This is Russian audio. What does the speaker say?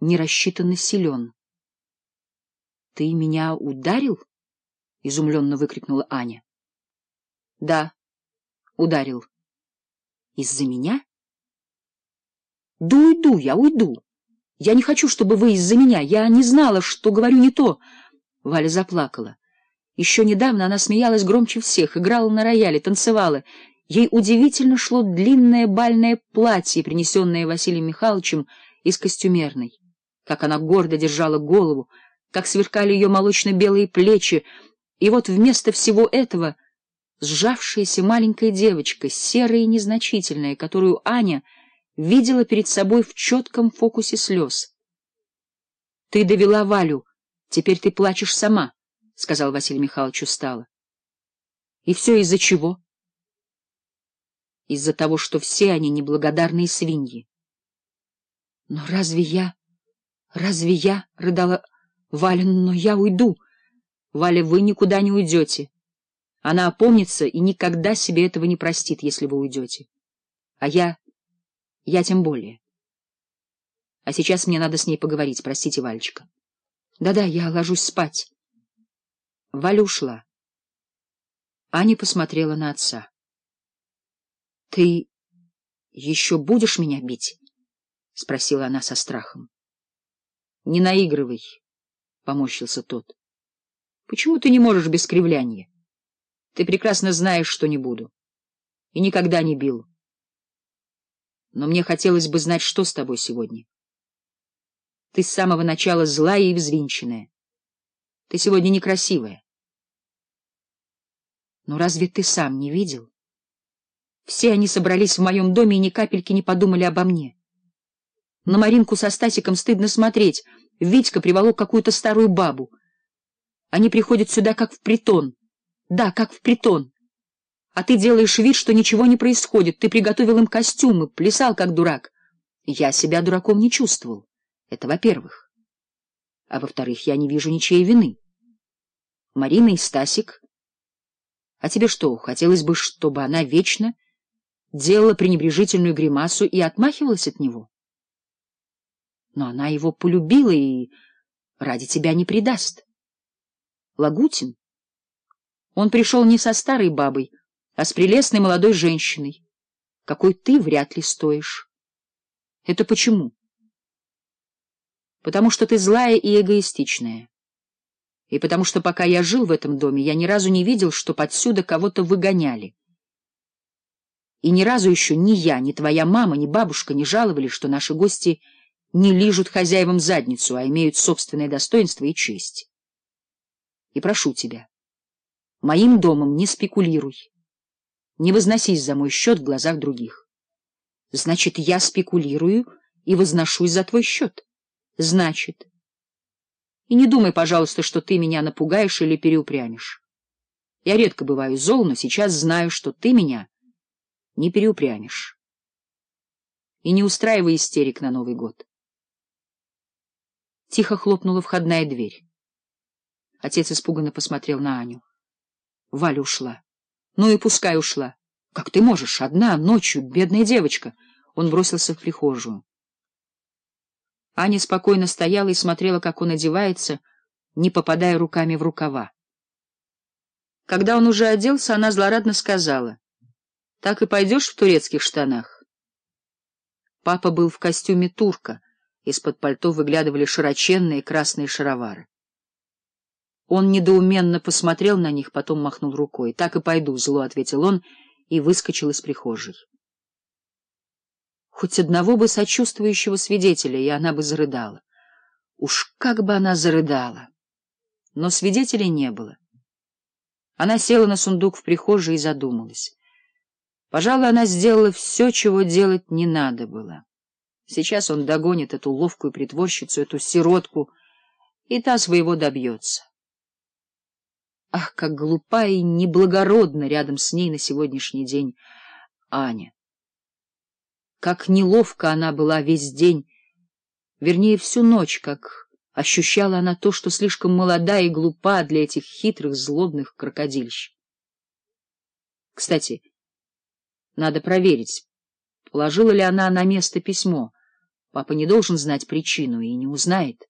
не рассчитан силен. — Ты меня ударил? — изумленно выкрикнула Аня. — Да, ударил. — Из-за меня? — Да уйду я, уйду. Я не хочу, чтобы вы из-за меня. Я не знала, что говорю не то. Валя заплакала. Еще недавно она смеялась громче всех, играла на рояле, танцевала. Ей удивительно шло длинное бальное платье, принесенное Василием Михайловичем из костюмерной как она гордо держала голову, как сверкали ее молочно-белые плечи, и вот вместо всего этого сжавшаяся маленькая девочка, серая и незначительная, которую Аня видела перед собой в четком фокусе слез. — Ты довела Валю, теперь ты плачешь сама, — сказал Василий Михайлович устало. — И все из-за чего? — Из-за того, что все они неблагодарные свиньи. — Но разве я... Разве я рыдала? Валя, но я уйду. Валя, вы никуда не уйдете. Она опомнится и никогда себе этого не простит, если вы уйдете. А я... я тем более. А сейчас мне надо с ней поговорить, простите, Вальчика. Да-да, я ложусь спать. Валя ушла. Аня посмотрела на отца. — Ты еще будешь меня бить? — спросила она со страхом. Не наигрывай, — поморщился тот. — Почему ты не можешь без кривляния? Ты прекрасно знаешь, что не буду. И никогда не бил. Но мне хотелось бы знать, что с тобой сегодня. Ты с самого начала злая и взвинченная. Ты сегодня некрасивая. Но разве ты сам не видел? Все они собрались в моем доме и ни капельки не подумали обо мне. На Маринку со Стасиком стыдно смотреть. Витька приволок какую-то старую бабу. Они приходят сюда как в притон. Да, как в притон. А ты делаешь вид, что ничего не происходит. Ты приготовил им костюмы, плясал как дурак. Я себя дураком не чувствовал. Это во-первых. А во-вторых, я не вижу ничьей вины. Марина и Стасик. А тебе что, хотелось бы, чтобы она вечно делала пренебрежительную гримасу и отмахивалась от него? но она его полюбила и ради тебя не предаст. Лагутин. Он пришел не со старой бабой, а с прелестной молодой женщиной, какой ты вряд ли стоишь. Это почему? Потому что ты злая и эгоистичная. И потому что пока я жил в этом доме, я ни разу не видел, что подсюда кого-то выгоняли. И ни разу еще ни я, ни твоя мама, ни бабушка не жаловали, что наши гости — не лижут хозяевам задницу, а имеют собственное достоинство и честь. И прошу тебя, моим домом не спекулируй. Не возносись за мой счет в глазах других. Значит, я спекулирую и возношусь за твой счет. Значит. И не думай, пожалуйста, что ты меня напугаешь или переупрямишь. Я редко бываю зол, но сейчас знаю, что ты меня не переупрямишь. И не устраивай истерик на Новый год. Тихо хлопнула входная дверь. Отец испуганно посмотрел на Аню. Валя ушла. Ну и пускай ушла. Как ты можешь, одна, ночью, бедная девочка? Он бросился в прихожую. Аня спокойно стояла и смотрела, как он одевается, не попадая руками в рукава. Когда он уже оделся, она злорадно сказала. — Так и пойдешь в турецких штанах? Папа был в костюме турка — из-под пальто выглядывали широченные красные шаровары. Он недоуменно посмотрел на них, потом махнул рукой. — Так и пойду, — зло ответил он и выскочил из прихожей. Хоть одного бы сочувствующего свидетеля, и она бы зарыдала. Уж как бы она зарыдала! Но свидетелей не было. Она села на сундук в прихожей и задумалась. Пожалуй, она сделала все, чего делать не надо было. Сейчас он догонит эту ловкую притворщицу, эту сиротку, и та своего добьется. Ах, как глупа и неблагородна рядом с ней на сегодняшний день Аня! Как неловко она была весь день, вернее, всю ночь, как ощущала она то, что слишком молода и глупа для этих хитрых, злобных крокодильщ. Кстати, надо проверить, положила ли она на место письмо — Папа не должен знать причину и не узнает.